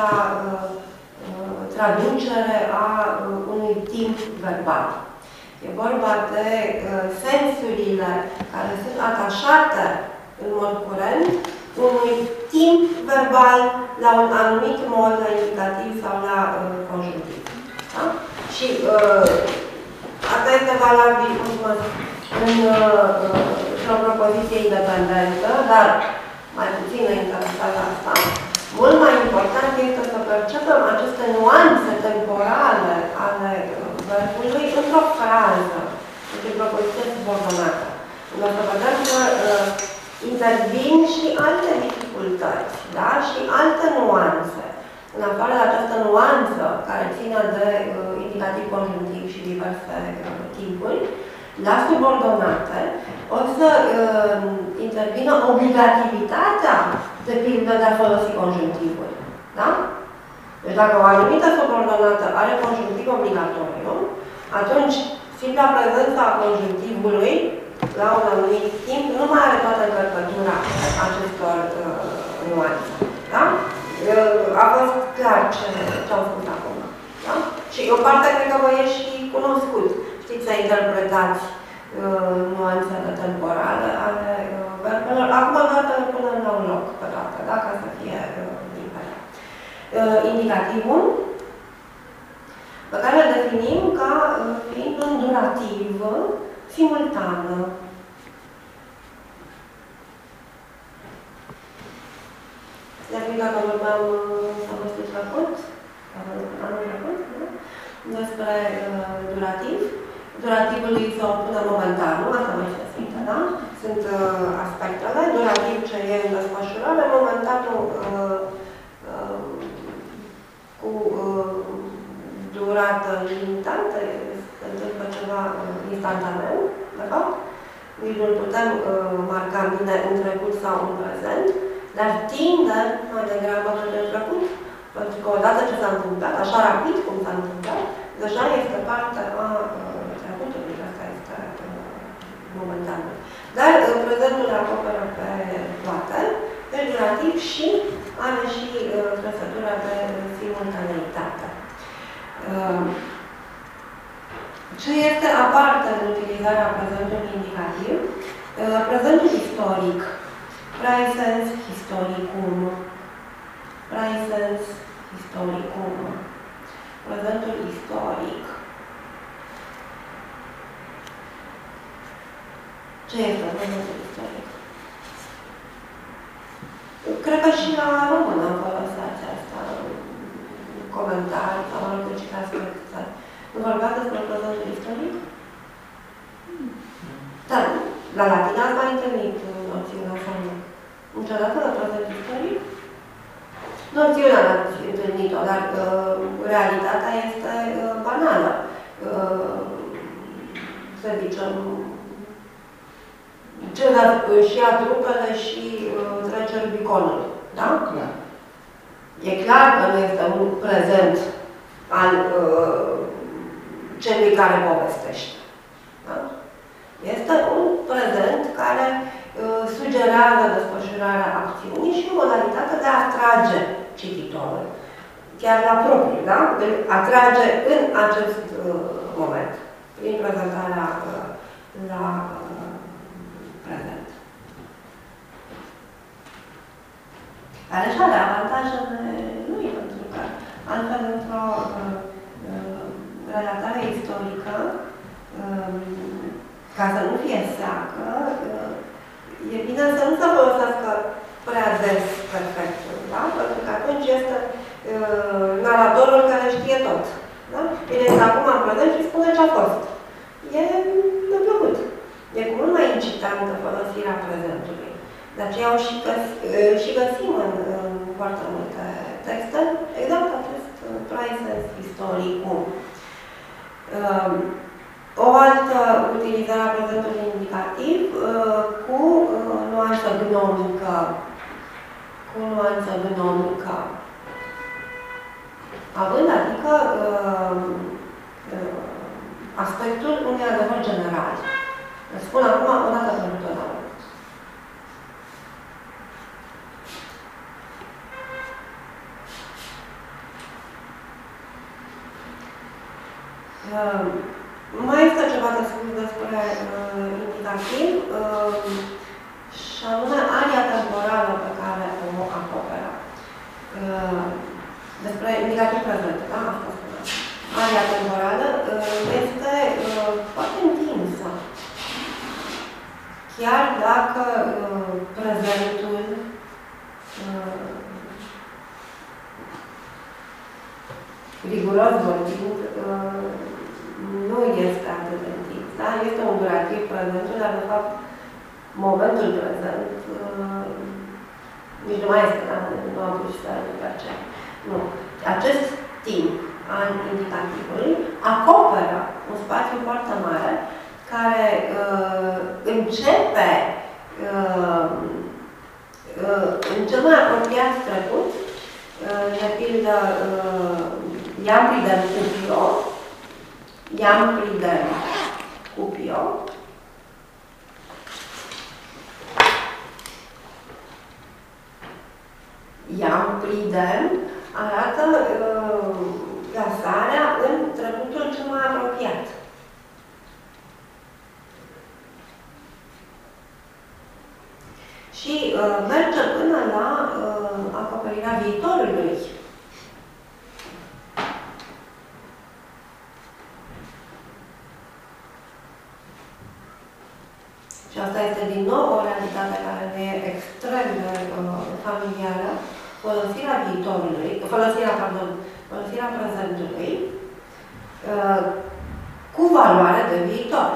la uh, uh, traducere a uh, unui timp verbal. E vorba de uh, sensurile care sunt atașate în mod curent unui timp verbal la un anumit mod indicativ sau la uh, conjunctiv. Da? Și uh, asta este valabil, cum mă zic, în, uh, o propoziție independentă, dar mai puțin interesat asta. Mult mai important este să percepem aceste nuanțe temporale ale verbului într-o frază, deci în propoziție subordonată. O să vedem că uh, intervin și alte dificultăți, da? și alte nuanțe. În afară de această nuanță care ține de uh, indicativ conjunctiv și diverse uh, timpuri, la subordonate o să uh, intervină obligativitatea de pildă de a folosi conjunctivuri. Da? Deci dacă o anumită subordonată are conjunctiv obligatoriu, atunci simpla prezența a conjunctivului la un anumit timp nu mai are toată încărcătura acestor uh, nuanțe. Da? Uh, a fost clar ce, ce am spus acum. Da? Și o parte cred că vă e și cunoscut. Știți să interpretați uh, nuanțele temporale ale uh, verbelor. Acum doar le punem la un loc pe toate, da? ca să fie uh, limpede. Uh, indicativul pe care îl definim ca uh, fiind un durativ simultan. Deci, dacă vorbeam, am văzut trecut, anul trecut, despre uh, durativ. Durativul îi se opune momentanul, asta mai știți minte, da? Sunt uh, aspectele. Durativ ce e în desfășurare, momentanul uh, uh, cu uh, durată limitată, se întâmplă ceva uh, instantaneu, de fapt. Nici nu putem uh, marca bine în trecut sau în prezent, dar tinde mai degrabă către trecut, pentru că odată ce s-a întâmplat, așa rapid cum s-a întâmplat, deja este parte a uh, trecutului, asta este uh, momentanul. Dar uh, prezentul le acoperă pe toate, deci durativ și are și trăsătura de simultaneitate. Ce este aparte de utilizarea prezentului indicativ? Prezentul istoric, praesens historicum, praesens historicum, prezentul istoric. Ce este prezentul istoric? Cred că și la română folosiți asta comentarii sau mă rog, ce caz Nu vorbeați despre prezentul istoric? Da, la latină ați mai întâlnit noțiunea asta, nu? Niciodată la prezent istoric? Noțiunea n-ați întâlnit-o, dar uh, realitatea este uh, banală. Uh, să zicem, Cezar și ia trupele și uh, trece Rubiconul. Da? Da. E clar că nu este un prezent al uh, celui care povestește. Da? Este un prezent care uh, sugerează desfășurarea acțiunii și modalitatea de a atrage cititorul. Chiar la propriu, da? De atrage în acest uh, moment, prin prezentarea uh, la uh, prezent. Care și are avantajele lui, pentru că altfel într-o uh, uh, relatare istorică, uh, ca să nu fie seacă, uh, e bine să nu se folosească prea des perfectul, da? Pentru că atunci este uh, naratorul care știe tot. Da? El este acum în prezent și spune ce a fost. E neplăcut. E cu mult mai incitantă folosirea prezentului. De aceea o și, găs și găsim în, în foarte multe texte exact acest praesens istoricum. Um, o altă utilizare a prezentului indicativ uh, cu uh, nuanță gnomică, cu nuanță gnomică, având adică uh, aspectul unui adevăr general. Îl spun acum o dată pentru totdeauna. Uh, mai este ceva de spus despre uh, indicativ, uh, și anume aria temporală pe care o acoperă. Uh, despre indicativ prezent, da? Asta spuneam. Aria temporală uh, este uh, foarte întinsă. Chiar dacă uh, prezentul uh, riguros vorbind, uh, nu este atât de întins. Da? Este un durativ prezentul, dar de fapt momentul prezent uh, nici nu mai este, da? nu am pus să ce. Nu. Acest timp al indicativului acoperă un spațiu foarte mare care uh, începe uh, uh, în cel mai apropiat trecut, uh, de pildă, uh, i-am pridem cupio, i-am pridem cupio, i-am pridem, arată uh, plasarea în trecutul cel mai apropiat. Și uh, merge până la uh, acoperirea viitorului. Și asta este din nou o realitate care ne e extrem de uh, familiară, folosirea viitorului, folosirea, pardon, folosirea prezentului uh, cu valoare de viitor.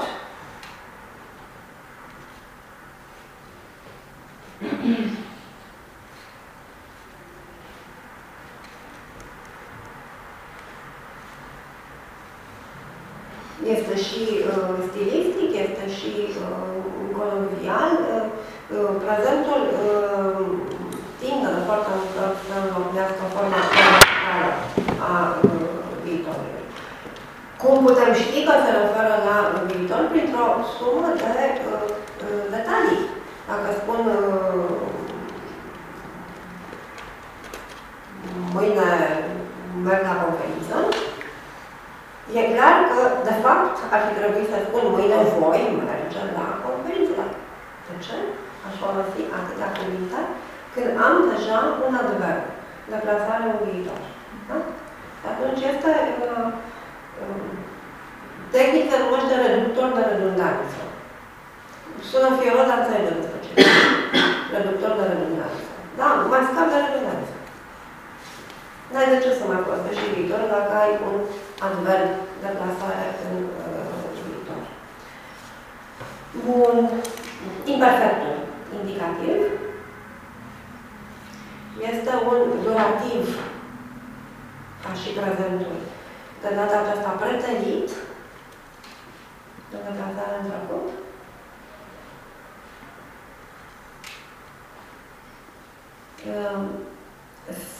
Este și uh, stilistic, este și uh, colonial. Uh, uh, prezentul uh, tinde de foarte mult să înlocuiască forma colonială a uh, viitorului. Cum putem ști că se referă la viitor? Printr-o sumă de uh, uh, detalii. Dacă spun uh, mâine merg la conferință, e clar că, de fapt, ar fi trebuit să spun mâine voi merge la conferință. De ce? Aș folosi atâtea cuvinte când am deja un adverb de plasare în viitor. Da? Atunci este uh, uh, tehnic se numește reductor de redundanță. Sună fieros, dar înțelegem despre ce. Reductor de redundanță. Da, mai scap de redundanță. N-ai de ce să mai folosești viitor dacă ai un adverb de plasare în uh, viitor. Bun. Imperfectul indicativ este un durativ, ca și prezentul, de data aceasta pretelit, de deplasare în trecut,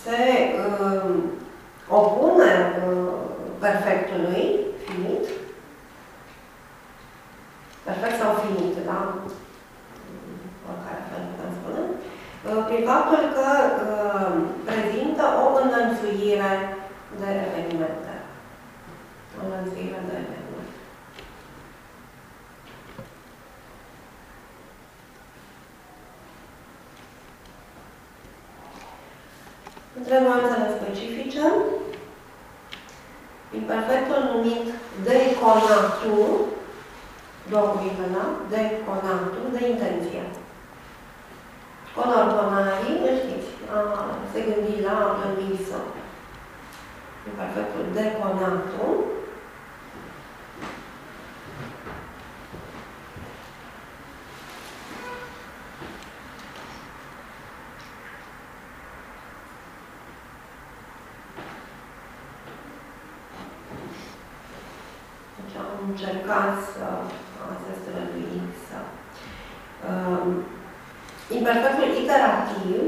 se uh, opune uh, perfectului finit, perfect sau finit, da? Oricare fel putem spune, uh, prin faptul că uh, prezintă o înlănțuire de evenimente. O înlănțuire de evenimente. Între nuanțele specifice, imperfectul numit de conatu, două cuvinte, da? De conatu, de intenție. Conordonarii, știți, a, se gândi la plănuisă. Imperfectul de conatu, am încercat să asta străduit să um, imperfectul iterativ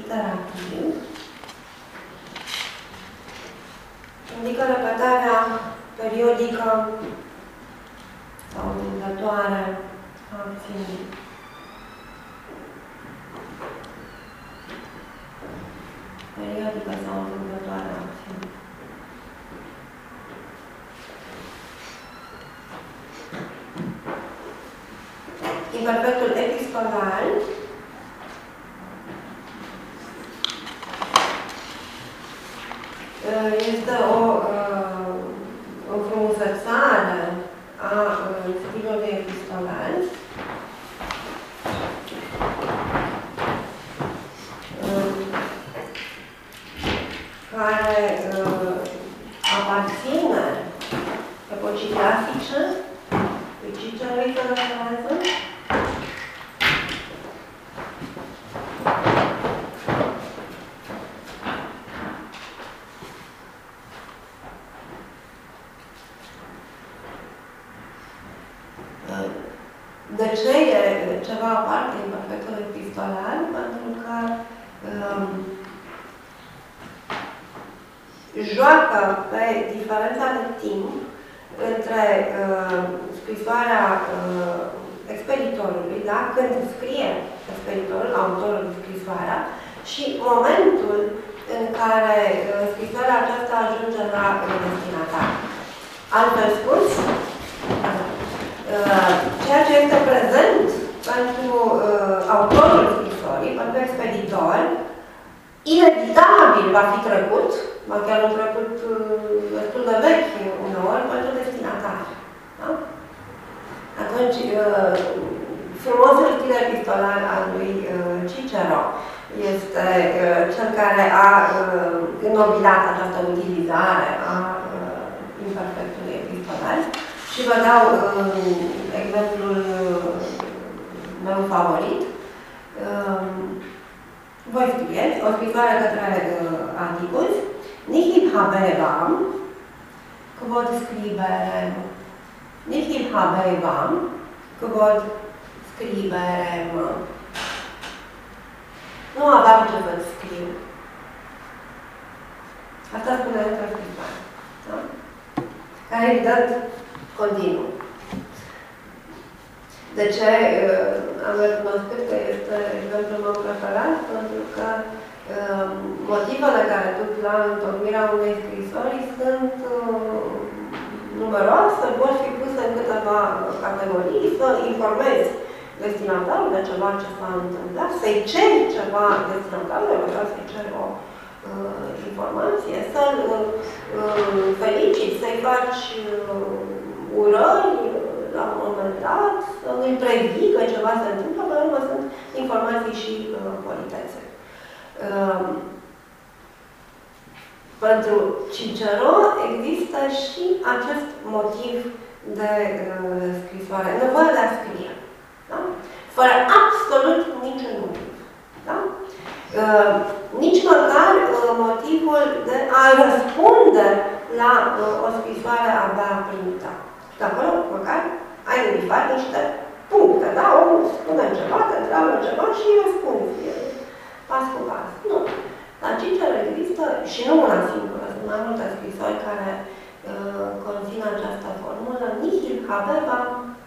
iterativ indică repetarea periodică sau întâmplătoare a acțiunii. Periodică sau întâmplătoare a acțiunii. imperfectul epistolar este o uh, înfrumusețare a uh, stilului epistolar care uh, aparține epocii clasice, pe Ciceroi se referează, De ce e ceva aparte din perfectul epistolar? Pentru că um, joacă pe diferența de timp între uh, scrisoarea uh, expeditorului, da? când scrie expeditorul, autorul scrisoarea, și momentul în care uh, scrisoarea aceasta ajunge la destinatar. Altfel spus, uh, ceea ce este prezent pentru uh, autorul scrisorii, pentru expeditor, inevitabil va fi trecut, ba chiar un trecut uh, destul de vechi uneori, pentru destinatar. Da? Atunci, uh, frumosul stil epistolar al lui uh, Cicero este uh, cel care a uh, înnobilat această utilizare a uh, imperfectului epistolar. Și vă dau uh, exemplul uh, meu favorit. Uh, voi scrieți o scrisoare către uh, Anticus, nihil habevam, quod scriberem, nihil habevam, quod scriberem. Nu aveam ce să scriu. Asta spune într-o scrisoare. Da? Care, evident, continuă. De ce uh, am recunoscut că este exemplul meu preferat? Pentru că uh, motivele care duc la întocmirea unei scrisori sunt uh, numeroase, pot fi puse în câteva categorii, să informezi destinatarul de ceva ce s-a întâmplat, să-i ceri ceva destinatarului, vreau să-i ceri o uh, informație, să-l uh, feliciți, să-i faci uh, urări, la un moment dat, să îl previi că ceva se întâmplă, pe urmă sunt informații și uh, politețe. Uh, pentru Cicero există și acest motiv de uh, scrisoare, nevoie de a scrie. Da? Fără absolut niciun motiv. Da? Uh, nici măcar uh, motivul de a răspunde la uh, o scrisoare abia primită. Și acolo, măcar, ai ridicat niște puncte, da? Omul spune ceva, te întreabă ceva și îi răspunzi pas cu pas. Nu. La Cicero există, și nu una singură, sunt mai multe scrisori care uh, conțin această formulă, nihil habeva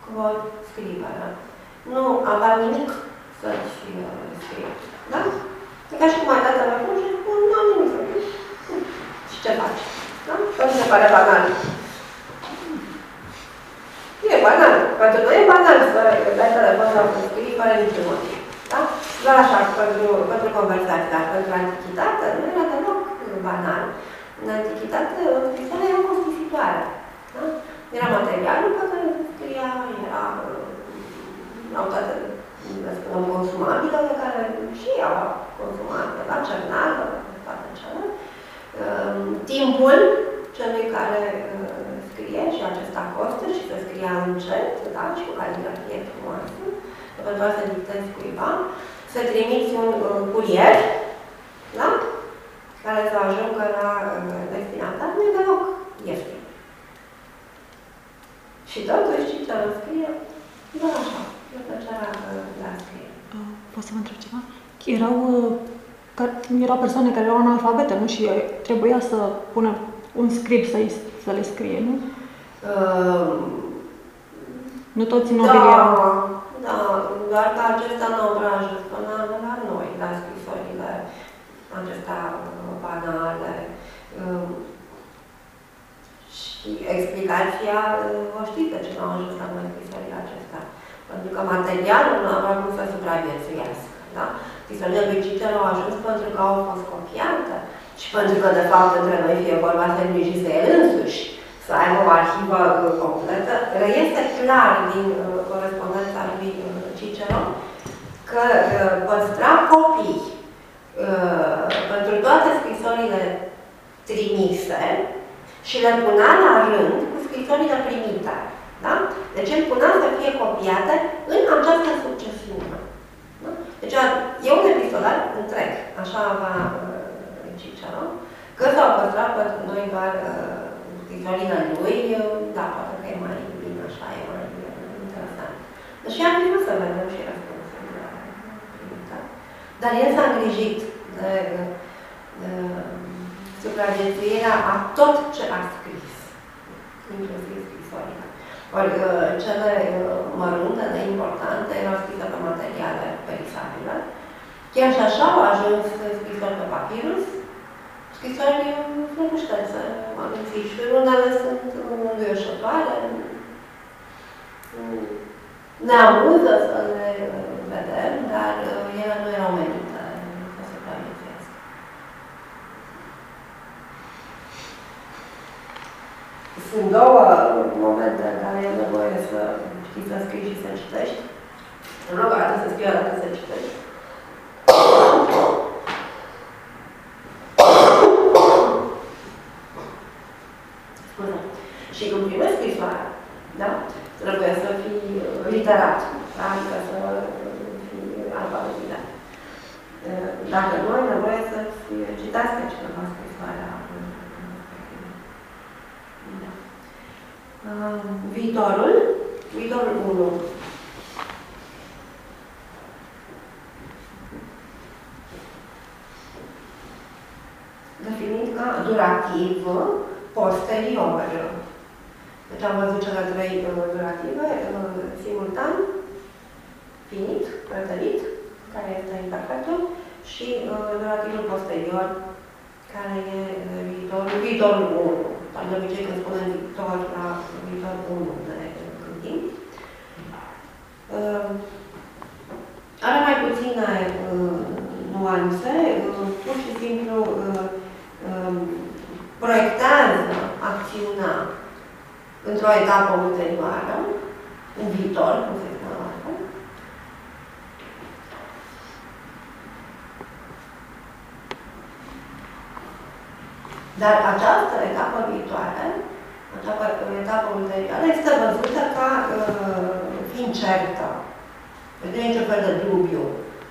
quod scribere. Nu avea nimic să-ți uh, scrie. Da? E ca și cum ai dat telefon și nu am nimic să Și ce faci? Da? Nu se pare banal. E banal. Pentru noi e banal să dai telefon sau să scrii fără niciun motiv. Da? Doar așa, pentru, pentru conversație, dar pentru antichitate nu era deloc banal. În antichitate, o scrisoare era costisitoare. Da? Era materialul pe care se scria, era au toate, spunem, consumabile pe care și au consumat, la cernală, toate cele. Timpul celui care scrie și acesta costă și se scria încet, da, și cu caligrafie frumoasă, pentru a se dictezi cuiva, să trimiți un uh, curier, da? care să ajungă la uh, destinatar, nu e deloc ieftin. Și totuși, ce îl scrie, da, așa, e plăcerea uh, de a scrie. Uh, Poți să vă întreb ceva? Erau, uh, erau persoane care erau analfabete, nu? Și trebuia să pună un script să, să le scrie, nu? Uh, nu toți nobili da, erau. Da, doar că acesta nu prea ajuns până la noi, la scrisorile acestea uh, banale. Uh, și explicația, uh, o știți de ce nu au ajuns la noi scrisorile acestea. Pentru că materialul nu avea cum să supraviețuiască. Da? Scrisorile lui Cicero au ajuns pentru că au fost copiate și pentru că, de fapt, între noi fie vorba să îngrijise el însuși, să aibă o arhivă uh, completă, este clar din uh, corespondența lui uh, Cicero că uh, păstra copii uh, pentru toate scrisorile trimise și le punea la rând cu scrisorile primite. Da? Deci el punea să fie copiate în această succesiune. Da? Deci e un epistolar întreg, așa va uh, Cicero, că s-au păstrat pentru noi doar uh, scrisorile lui, uh, da, poate că e mai bine așa, e mai uh, interesant. Deci am vrut să vedem și răspunsurile primite. Dar el s-a îngrijit de, de, de supraviețuirea a tot ce a scris, inclusiv scrisorile. Ori uh, cele uh, mărunte, neimportante, erau scrise pe materiale perisabile. Chiar și așa au ajuns scrisori pe papirus, scrisori frumuștețe, amintiri, unele sunt înduioșătoare, ne amuză să le vedem, dar uh, ele nu erau menite Sunt două momente în care e nevoie să știi să scrii și să citești. În rog, arată să scrii, arată să citești. Scuze. Și când primești scrisoarea, da? Trebuie să fii literat, da? adică să fii alfabetizat. Dacă nu ai nevoie să citească cineva scrisoarea Uh, viitorul, viitorul 1. Definit ca durativ posterior. Deci am văzut cele trei uh, durative, uh, simultan, finit, preterit, care este imperfectul, și durativul posterior, care e viitorul, viitorul 1 de obicei când spunem viitor la viitor 1 ne gândim. Uh, are mai puține uh, nuanțe, uh, pur și simplu uh, uh, proiectează acțiunea într-o etapă ulterioară, în viitor, cum se spune altfel, Dar această etapă viitoare, această etapă ulterioară, este văzută ca uh, fiind certă. Deci nu e niciun fel de dubiu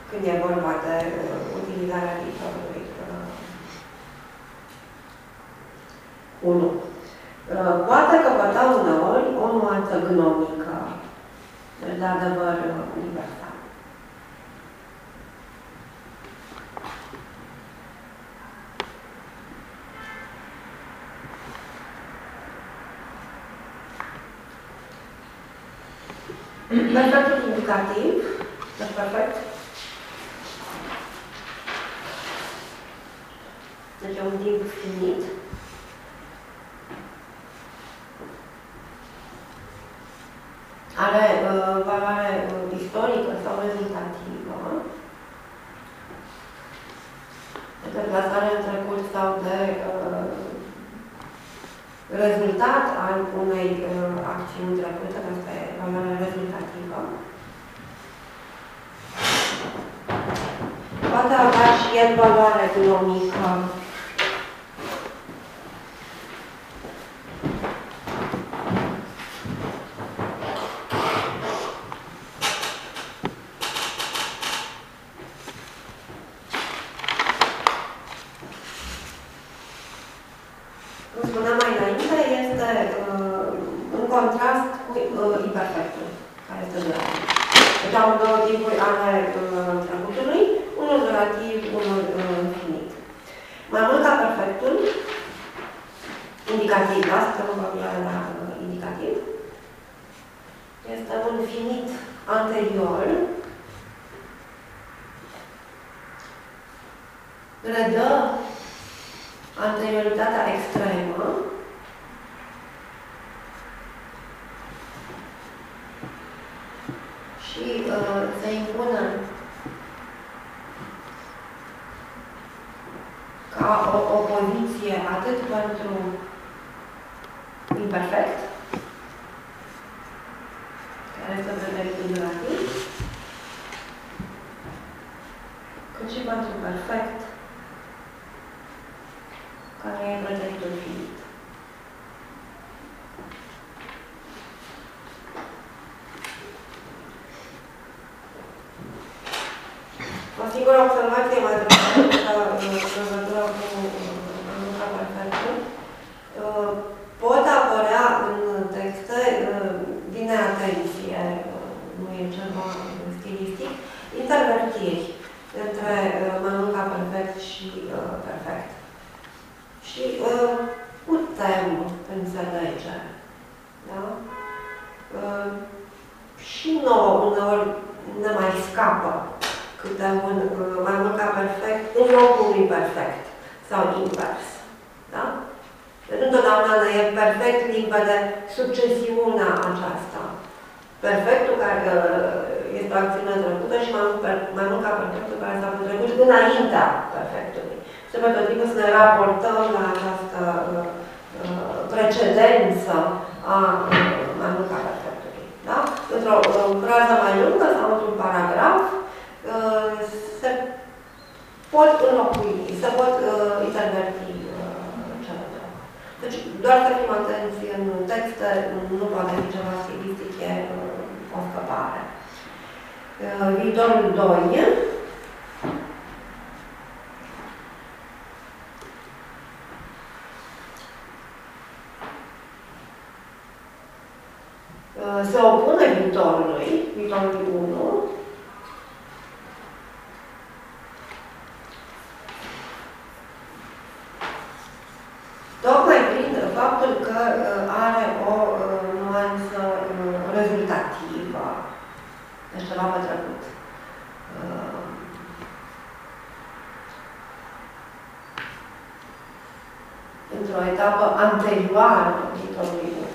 când e vorba de uh, utilizarea viitorului. Uh, 1. Uh, poate căpăta uneori o nuanță gnomică, deci de adevăr uh, universal. Perfectul indicativ, Mai mult ca perfectul, indicativ, asta nu probabil la indicativ, este un finit anterior, redă anterioritatea externă întotdeauna ne e perfect limpede succesiunea aceasta. Perfectul care este o acțiune trecută și mai mult, mai mult ca perfectul care s-a petrecut înaintea perfectului. Și pe tot timpul să ne raportăm la această uh, precedență a uh, mai mult ca perfectului. Da? Într-o frază mai lungă sau într-un paragraf, se pot înlocui, se pot uh, interverti uh, cele două. Deci, doar să fim atenți în texte, nu poate fi ceva stilistic, e uh, o scăpare. Uh, viitorul 2. Se opune viitorului, viitorul 1, Tocmai prin faptul că are o nuanță rezultativă. Deci ceva petrecut. Într-o etapă anterioară viitorului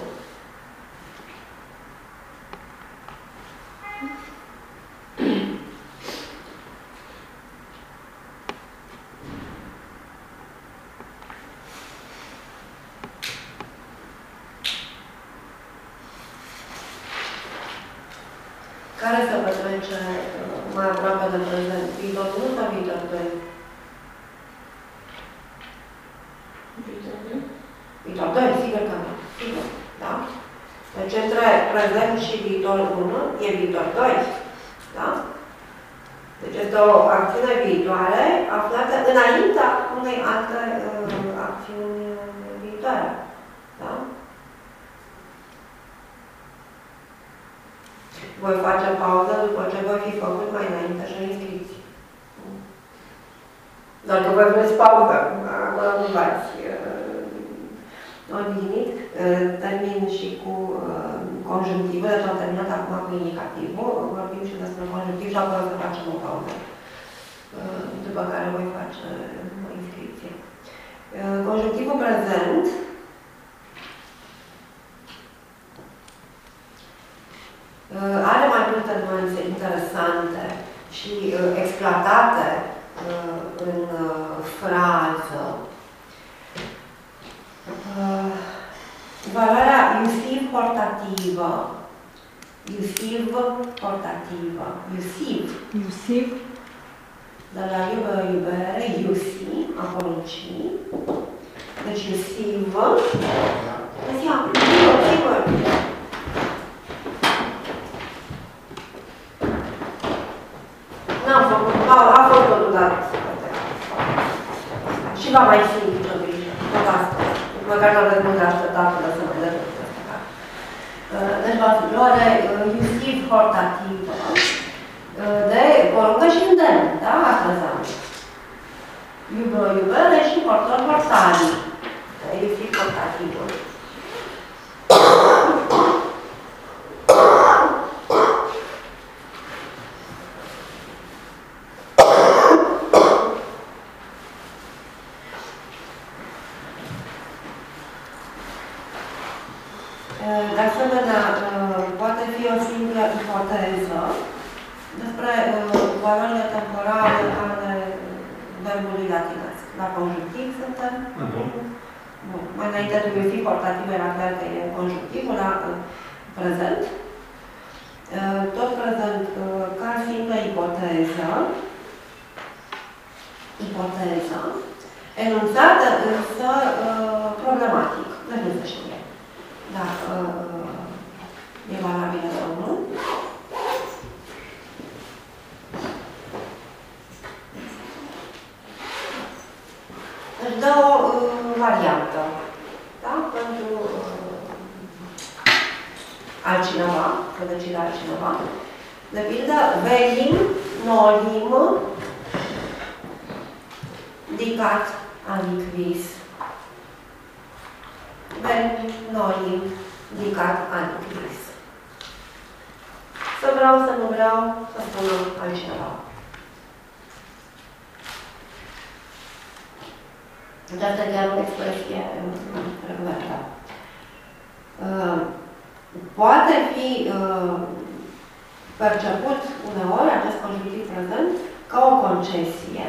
care se petrece mai aproape de prezent? Viitor 1 sau viitor 2? Viitor 2? Viitor 2, sigur că nu. Sigur, da? Deci între prezent și viitor 1 e viitor 2. Da? Deci este o acțiune viitoare aflată înaintea unei alte uh, acțiuni viitoare. Da? Voi face pauză după ce voi fi făcut mai înainte și inscripții. Dacă vă vreți pauză, acolo nu v-ați odihnit, termin și cu conjunctivă, deci am terminat acum cu indicativul, vorbim și despre conjunctiv și apoi o să facem o pauză, după care voi face o inscripție. Conjunctivul prezent are mai multe nuanțe interesante și uh, exploatate uh, în uh, frază. Uh, valoarea iusiv portativă. Iusiv portativă. Iusiv. Iusiv. De la iubă, iubere, iusi, acolo ci. Deci iusivă. Deci, ia, iubă, N-am făcut, a, a fost totul dat. Și va mai fi nicio grijă, tot asta. Măcar nu aveți mult de așteptat până să mă dă Deci va fi luare iusiv hortativă, de porumbă și îndemn, da? Asta înseamnă. Iubă, iubere și portor portarii. Iusiv hortativă. De asemenea, poate fi o simplă ipoteză despre valorile temporale ale verbului latinesc. La conjunctiv suntem? Mhm. Bun. Mai înainte trebuie fi portativă, era clar că e conjunctivul la prezent. Tot prezent ca fiind o ipoteză, ipoteză, enunțată însă problematic. Deci nu se știe dacă e valabilă sau nu. Își dă o uh, variantă. Da? Pentru uh, altcineva, că decide altcineva. De pildă, velim, nolim, dicat, aliquis. Velim, nolim, dicat, aliquis. Să vreau, să nu vreau, să spun altcineva. Aceasta chiar o expresie frecventă. Uh, poate fi uh, perceput uneori acest conjunctiv prezent ca o concesie.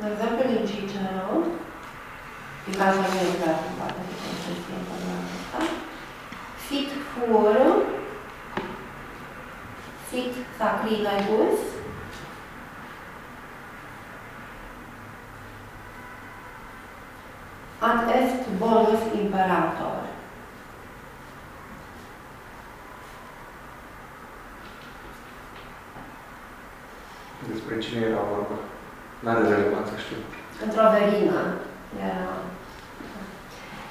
De exemplu, din Cicero, din cazul nu e clar cum poate fi concesie în asta, sit fur, sit sacrilibus, ad est bonus imperator. Despre cine era vorba? N-are relevanță, știu. Într-o verină.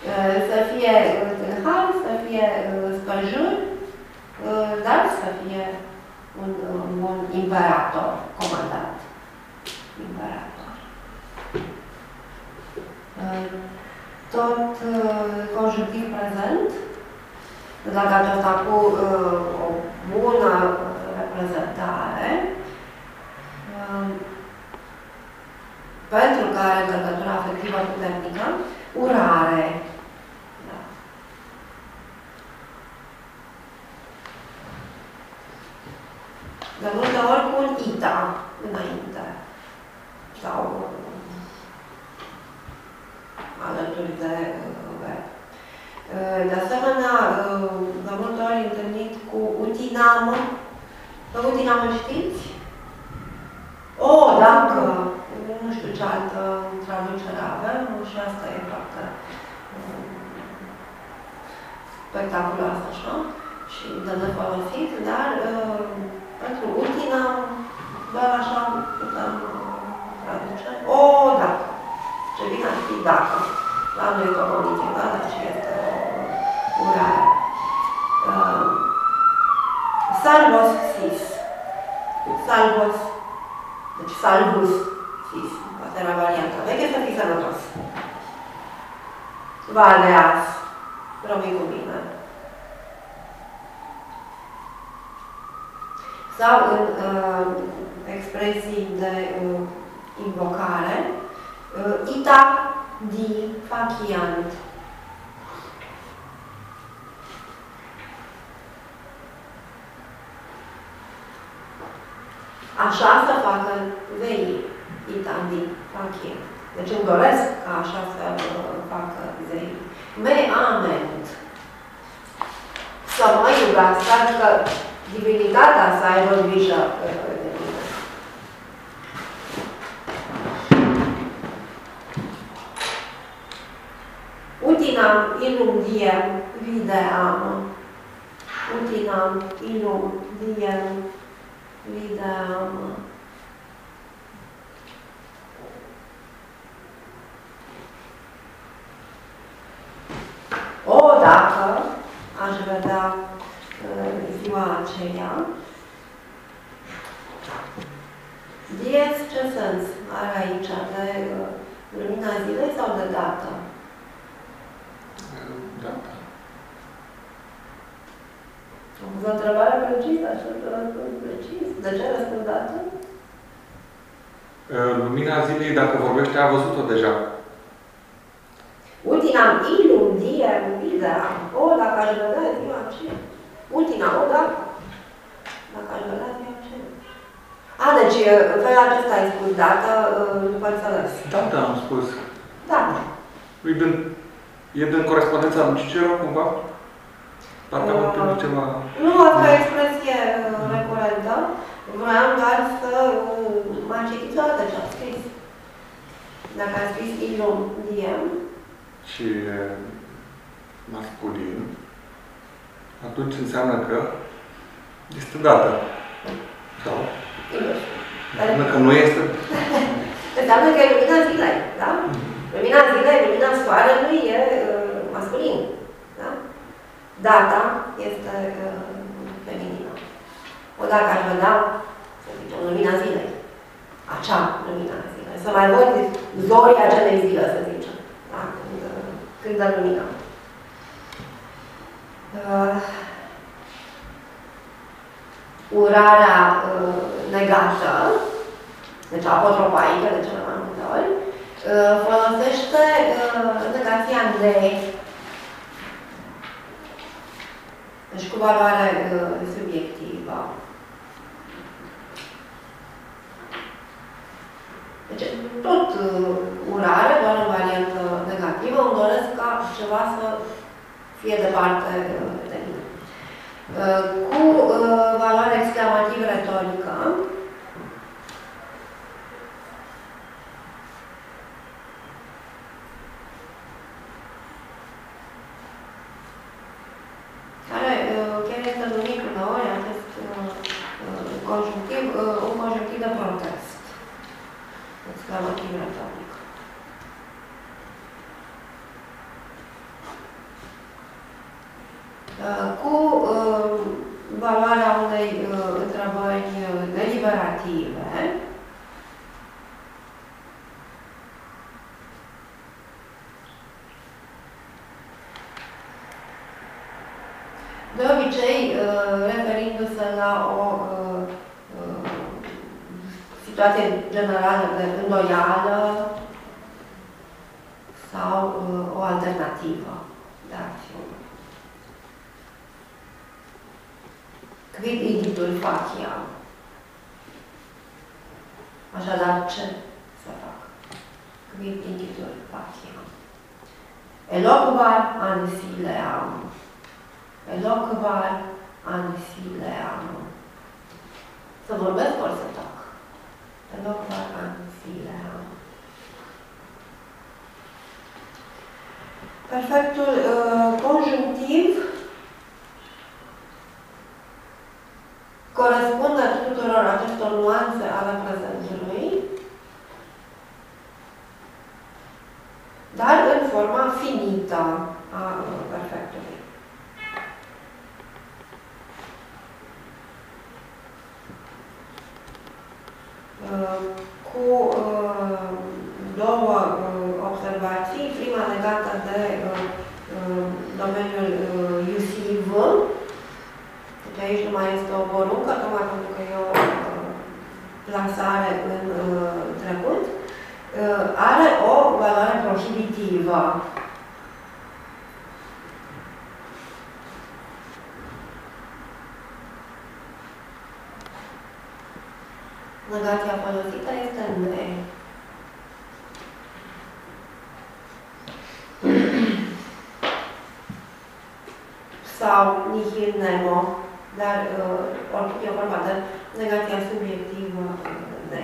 Era să fie tâlhar, să fie spăjur, dar să fie un, un imperator, comandant. Imperator. Tot conjunctiv prezent, de data aceasta cu o bună reprezentare, pentru care încărcătura afectivă puternică, urare. Da. De multe ori cu un ita înainte. Sau alături de verb. De asemenea, de multe ori întâlnit cu utinam. Pe utinam știți? O, dacă nu știu ce altă traducere avem și asta e foarte spectaculoasă, așa, și de nefolosit, dar pentru ultima, doar așa putem traduce. O, dacă. Ce bine ar fi dacă. La noi e comunică, da? Deci este o urare. Salvos sis. Salvos. Deci salvus sis. Asta era varianta veche să fii sănătos. Valeas. Rămâi cu mine. Sau în uh, expresii de uh, invocare, uh, ita di faciant. Așa să facă veii itandi facie. Deci îmi doresc ca așa să facă zeii. Me ament. Să mă iubească, adică divinitatea să aibă grijă de mine. Utinam ilum diem videam. Utinam ilum diem videam. O, dacă aș vedea uh, ziua aceea, dies ce sens are aici? De uh, lumina zilei sau de dată? Data. Am pus o întrebare precisă, așa că răspuns precis. De ce răspund dată? Lumina zilei, dacă vorbește, a văzut-o deja. Utinam ilum diem videam. O, dacă aș vedea ziua aceea. Ultima oda, dacă aș vedea, iau ce nu. A, deci în felul acesta ai spus dată, după înțeles. Da, da, am spus. Da. E din, e din corespondența lui Cicero, cumva? Parcă am întâlnit ceva... Nu, asta e o expresie uh, recurentă. Vreau doar să uh, m-am citit toată ce a scris. Dacă a scris Ilum Diem, și e masculin, atunci înseamnă că este dată. Sau? Ilus. Înseamnă că nu este... Înseamnă că e lumina zilei, da? Lumina zilei, lumina soarelui e uh, masculin, da? Data este uh, feminină. O dacă aș vedea, să zicem, lumina zilei, acea lumina zilei, să mai văd zorii acelei zile, să zicem, da? Când, uh, când dă lumina. Uh, urarea uh, negată, deci apotropaică de cele mai multe ori, uh, folosește uh, negația de, deci cu valoare uh, subiectivă. Deci tot uh, urare, doar în variantă negativă, îmi doresc ca ceva să uh, de mine. Uh, cu valoare exclamativ retorică, care chiar este numit uneori acest conjunctiv, un conjunctiv de protest. Exclamativ retoric. Generală de îndoială sau uh, o alternativă de acțiune. Quid igitur faciam? Așadar, ce să fac? Quid igitur faciam? Eloquar ansileam. Eloquar ansileam. Să vorbesc ori să tac? Eloquar ansileam. Perfectul uh, conjunctiv corespunde tuturor acestor nuanțe ale prezentului, dar în forma finită a uh, perfectului. Uh, Cu uh, două uh, observații, prima legată de uh, uh, domeniul uh, UCV, deci aici nu mai este o poruncă, tocmai pentru că e o uh, plasare în uh, trecut, uh, are o valoare prohibitivă. Negația folosită este ne. sau nihil nemo, dar uh, oricum e vorba de negația subiectivă uh, de.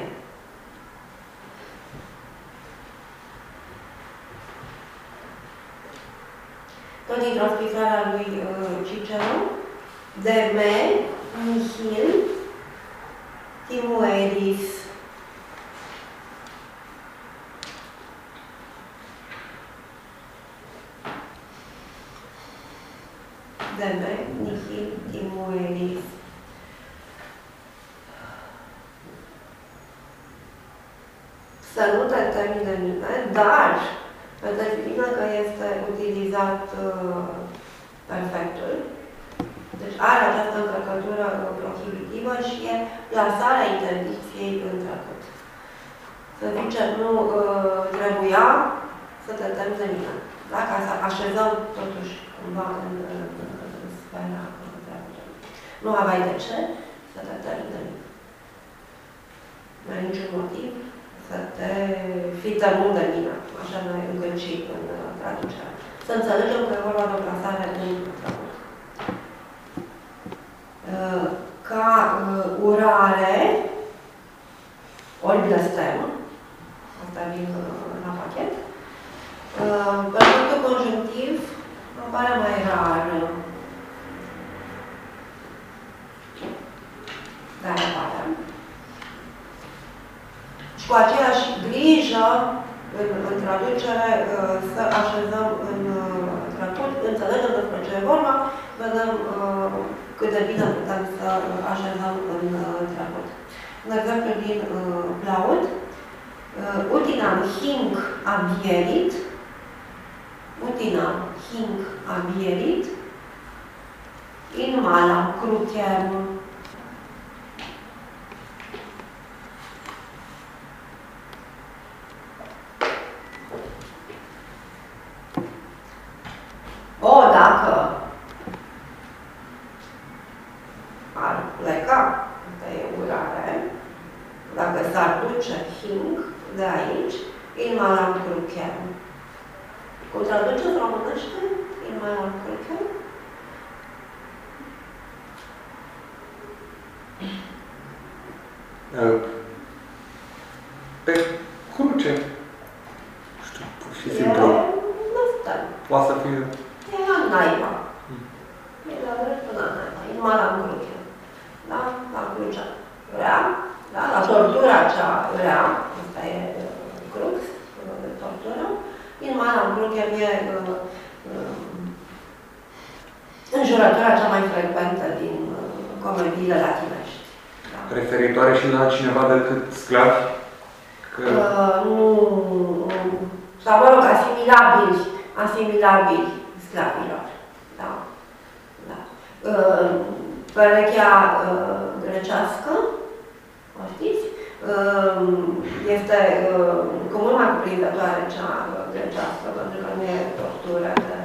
Tot dintr-o scrisoare a lui uh, Cicero, de me, nihil, timueris. De me, nihil, timueris. Să nu te temi de mine, dar vedeți bine că este utilizat uh, perfectul. Deci are această încărcătură uh, prohibitivă și e plasarea interdicției în trecut. Să zicem, nu uh, trebuia să te temi de mine. Da? Ca să așezăm totuși cumva în, în, în sfera trecută. Nu aveai de ce să te termini. Nu ai niciun motiv să te fi tămut de mine, așa noi îngâncit în uh, traducere. Să înțelegem că e vorba de o plasare în trecut. Uh, ca uh, urare, ori blestem, asta vin la pachet, Perfectul conjunctiv apare mai rar. Dar apare. Și cu aceeași grijă, în, în traducere, uh, să așezăm în uh, trecut, înțelegem despre ce e vorba, vedem uh, cât de bine putem să așezăm în trecut. Un exemplu din Plaud, utinam hing abierit, utinam hing abierit, in malam crucem O, dacă ar pleca de urare, dacă s-ar duce Hing de aici, in malam cruchem. Cum traduceți românește? In malam cruchem? Pe cruce. Nu știu, pur și simplu. Nu stai. Poate să fie E la naiba. E la dreptul la naiba. E numai la cruce. Da? La crucea rea. Da? La tortura cea rea. Asta e uh, crux, uh, de tortură. E numai la cruce e uh, uh, înjurătura cea mai frecventă din uh, comediile latinești. Da? referitoare și la cineva decât sclavi. Că Uh, nu, sau mă rog, asimilabili, asimilabili sclavilor. Da. da. Uh, perechea uh, grecească, o știți, uh, este uh, cu mult mai cuprinzătoare cea uh, grecească, pentru că nu e tortură de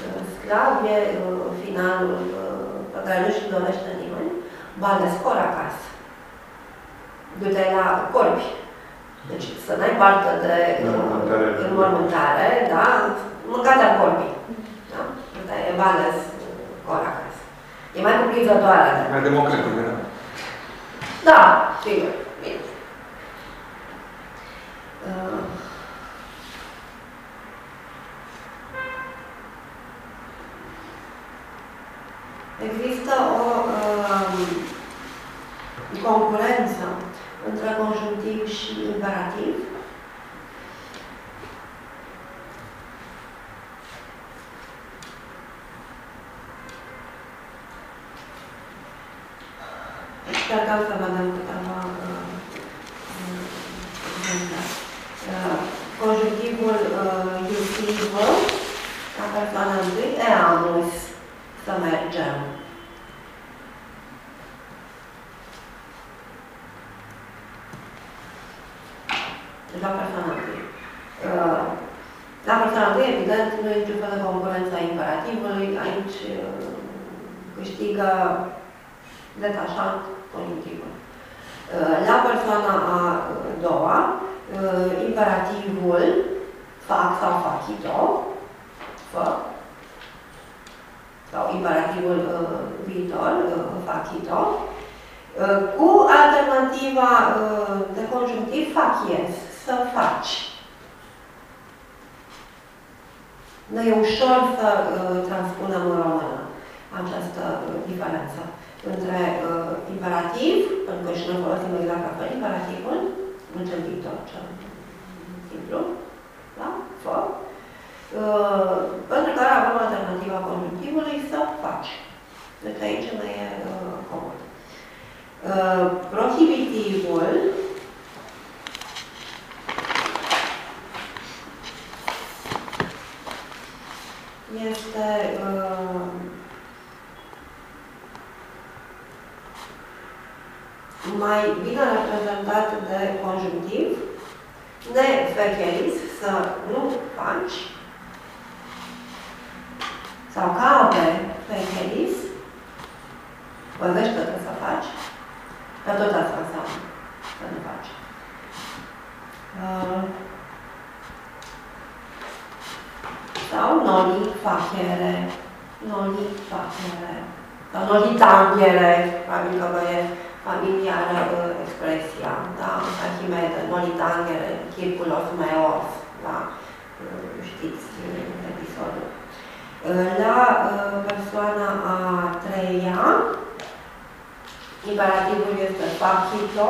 uh, sclavi, e uh, finalul uh, pe care nu și dorește nimeni, bale scor acasă. Du-te la corpi. Deci să n-ai parte de Înmormântare. uh, înmormântare, da? Mâncarea corpii. Da? Asta e bales cor acasă. E mai cuprinzătoare. de- mai democratic era. Da, sigur. Bine. Uh, Există o um, concurență între conjunctiv și imperativ. Încercăm să vedem câteva uh, uh, exemple. Uh, Conjunctivul uh, iusivă, la persoana întâi, eamus, să mergem. Deci la persoana întâi. Uh, La persoana întâi, evident, nu e niciun fel de concurență a imperativului. Aici uh, câștigă detașat conjunctivul. Uh, La persoana a doua, uh, imperativul fac sau facito, fă, sau imperativul uh, viitor, uh, facito, uh, cu alternativa uh, de conjunctiv facies, să faci. Nu e ușor să uh, transpunem în română această uh, diferență între uh, imperativ, pentru că și noi folosim exact la fel imperativul, în cel viitor, cel simplu, da? Fă. Uh, pentru care avem alternativa conjunctivului să faci. Deci aici ne e uh, comod. Uh, prohibitivul este uh, mai bine reprezentat de conjunctiv, ne fechelis, să nu faci, sau ca pe fechelis, păzește că să faci, dar tot asta înseamnă să nu faci. Uh, sau noli facere, noli facere, sau noli tangere, probabil că vă e familiară uh, expresia, da, Arhimede, noli tangere, chirculos meos, da, uh, știți uh, episodul. Uh, la uh, persoana a treia, imperativul este facito,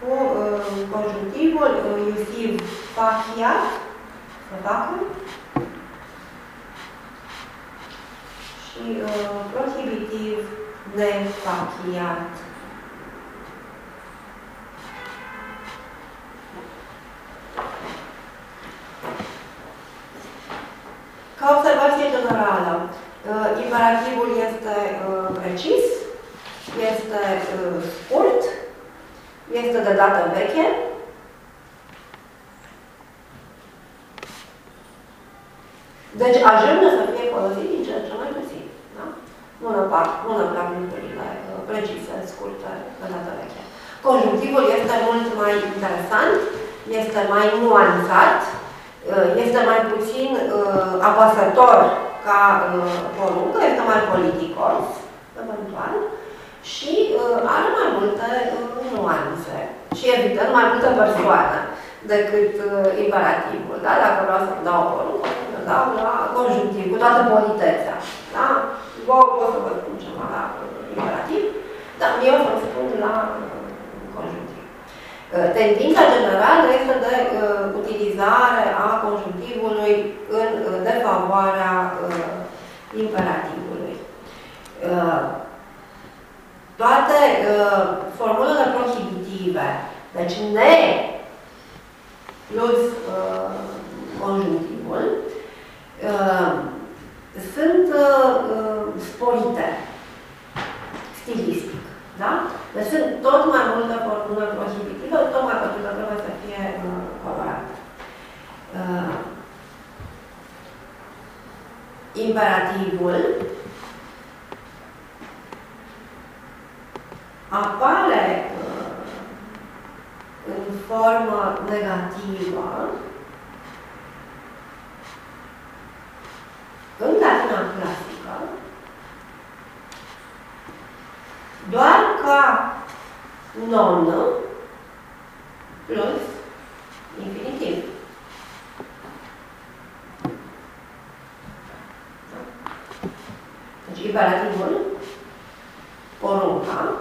cu uh, conjunctivul uh, iusiv faciat, să facă, și uh, prohibitiv nefaciat. Ca observație generală, uh, imperativul este uh, precis, este uh, scurt, este de dată veche, deci ajunge să fie folosit din ce în ce mai puțin. Da? Nu ne plac, nu ne plac lucrurile uh, precise, scurte, de dată veche. Conjunctivul este mult mai interesant, este mai nuanțat, uh, este mai puțin uh, apăsător ca uh, poruncă, este mai politicos, eventual, și uh, are mai multe uh, nuanțe și, evident, mai multă persoană decât uh, imperativul. Da? Dacă vreau să-mi dau o poruncă, să dau la conjunctiv, cu toată politețea. Da? Vă pot să vă spun ceva la uh, imperativ, dar eu vă spun la uh, conjunctiv. Uh, Tendința generală este de uh, utilizare a conjunctivului în uh, defavoarea uh, imperativului. Uh, toate uh, formulele prohibitive, deci ne plus uh, conjunctivul, uh, sunt uh, uh, sporite stilistic. Da? Deci sunt tot mai multe formule prohibitive, tocmai pentru că trebuie să fie uh, colorate. Uh, imperativul apare uh, în formă negativă în latina clasică doar ca nonă plus infinitiv. Deci imperativul, porunca,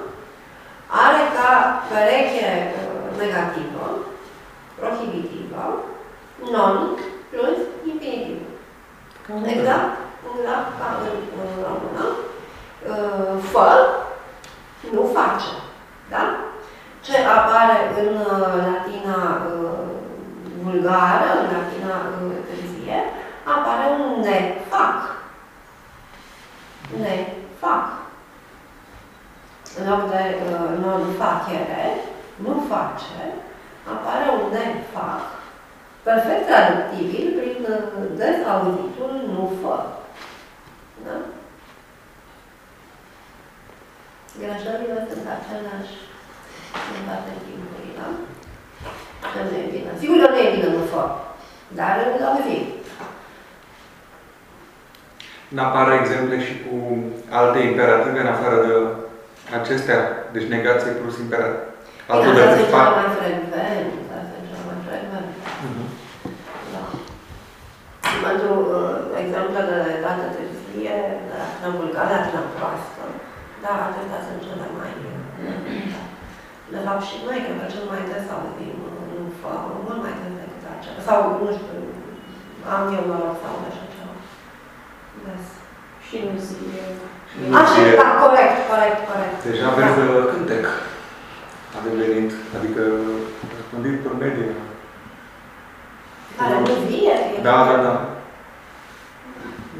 are ca pereche uh, negativă, prohibitivă, non plus infinitiv. Exact, exact ca în, în română. Uh, Fă, nu face. Da? Ce apare în uh, latina uh, vulgară, în latina uh, târzie, apare un ne fac. Ne fac în loc de uh, non-facere, nu face, apare un ne-fac, perfect traductibil prin uh, dezauzitul nu fă. Da? Greșelile sunt aceleași în toate timpului, da? Că nu e bine. Sigur că nu e bine nu fă, dar îl auzim. N-apar exemple și cu alte imperative în afară de acestea, deci negație plus imperativ. Altul Bine, de asta e fac. cel mai frecvent, asta e cel mai frecvent. Mhm. Da. Pentru uh, exemplele de dată târzie, de la cână vulgară, la cână proastă, da, acestea sunt cele mai... De fapt și noi, cred că cel mai des auzim, nu fă, mult mai des decât acela. Sau, nu știu, am eu noroc sau așa ceva. Des. Și nu zi. Așa, da, corect, corect, corect. Deja vezi de cântec a devenit, adică răspândit pe medie. Care nu vie, e Da, da, da.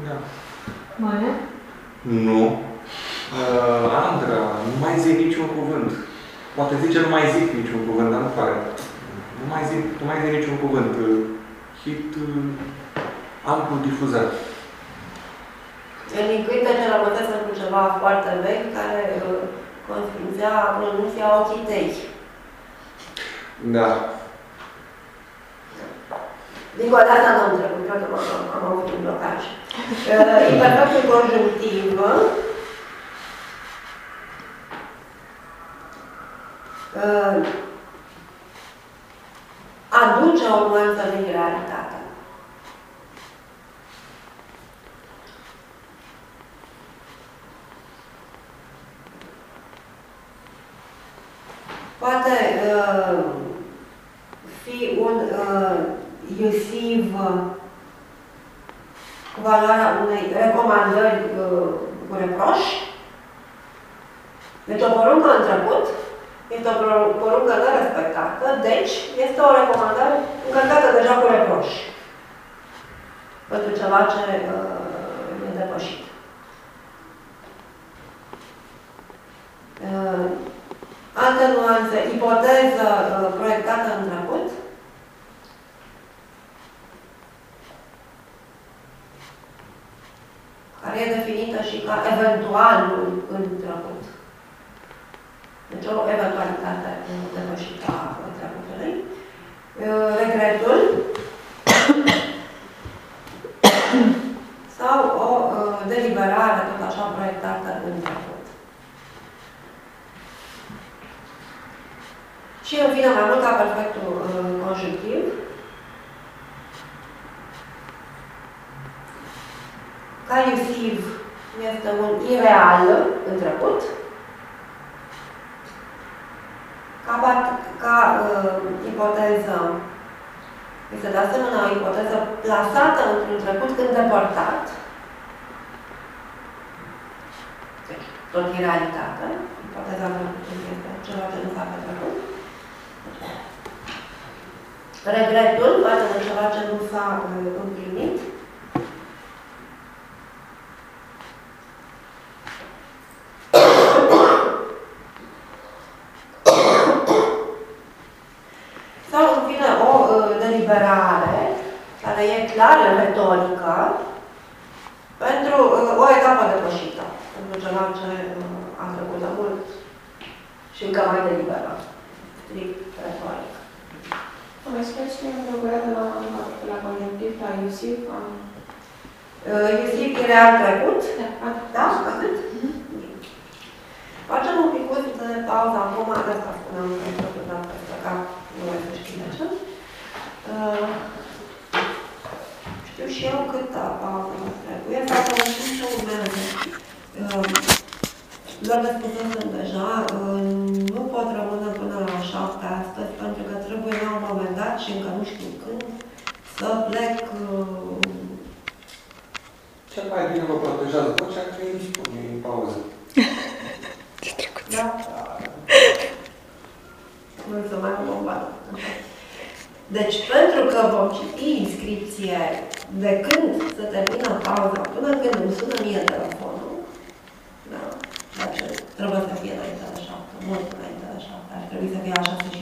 Da. Mai e? Nu. Uh, Andra, nu mai zic niciun cuvânt. Poate zice nu mai zic niciun cuvânt, dar nu pare. Nu mai zic, nu mai zic niciun cuvânt. Uh, Hit uh, amplu difuzat. Din cântece rămăsesem cu ceva foarte vechi care uh, consfințea pronunția ochii tăi. Da. Dincolo de asta n-am trecut, cred că am, am avut un blocaj. Uh, Imperfectul conjunctiv. Uh, aduce o nuanță de realitate. Poate uh, fi un uh, iusiv uh, cu valoarea unei recomandări uh, cu reproș. Deci o poruncă în trecut este o por- poruncă nerespectată, deci este o recomandare încărcată deja cu reproș pentru ceva ce uh, e depășit. Uh, alte nuanțe, ipoteză uh, proiectată în trecut, care e definită și ca eventualul în trecut. Deci o eventualitate uh, depășită a trecutului. Uh, Regretul sau o uh, deliberare tot așa proiectată în trecut. Și în fine, mai mult ca perfectul uh, conjunctiv, ca iusiv este un ireal în trecut, ca, pat- ca uh, ipoteză este de asemenea o ipoteză plasată într-un trecut când depărtat, deci tot e realitate, ipoteza trecutului este ceva ce nu s-a petrecut. Regretul față de ceva ce nu s-a uh, împlinit, sau, în fine, o uh, deliberare care e clar retorică pentru uh, o etapă depășită, pentru ceva ce uh, a trecut de mult și încă mai deliberă, strict retoric. Mai spuneți mie o de la, la conjunctiv, la iusiv, am... Uh, Iusiv real trecut, Da, a, da? Atât? Facem un pic de pauză acum, de asta spuneam că e totul dat peste cap, nu mai să știu de ce. Uh, știu și eu câtă pauză mă trebuie, dar să știu ce urmează. Uh, doar le spusesem deja, uh, nu pot rămâne până la șapte astăzi, pentru că trebuie la un moment dat și încă nu știu când să plec uh, Cel mai bine vă protejați vocea că e dispune în pauză. Da? Nu să mai bombat. Deci, pentru că vom citi inscripție de când se termină pauza până când îmi sună mie telefonul, da? Deci, trebuie să fie înainte de șapte, mult înainte de șapte. Ar trebui să fie așa și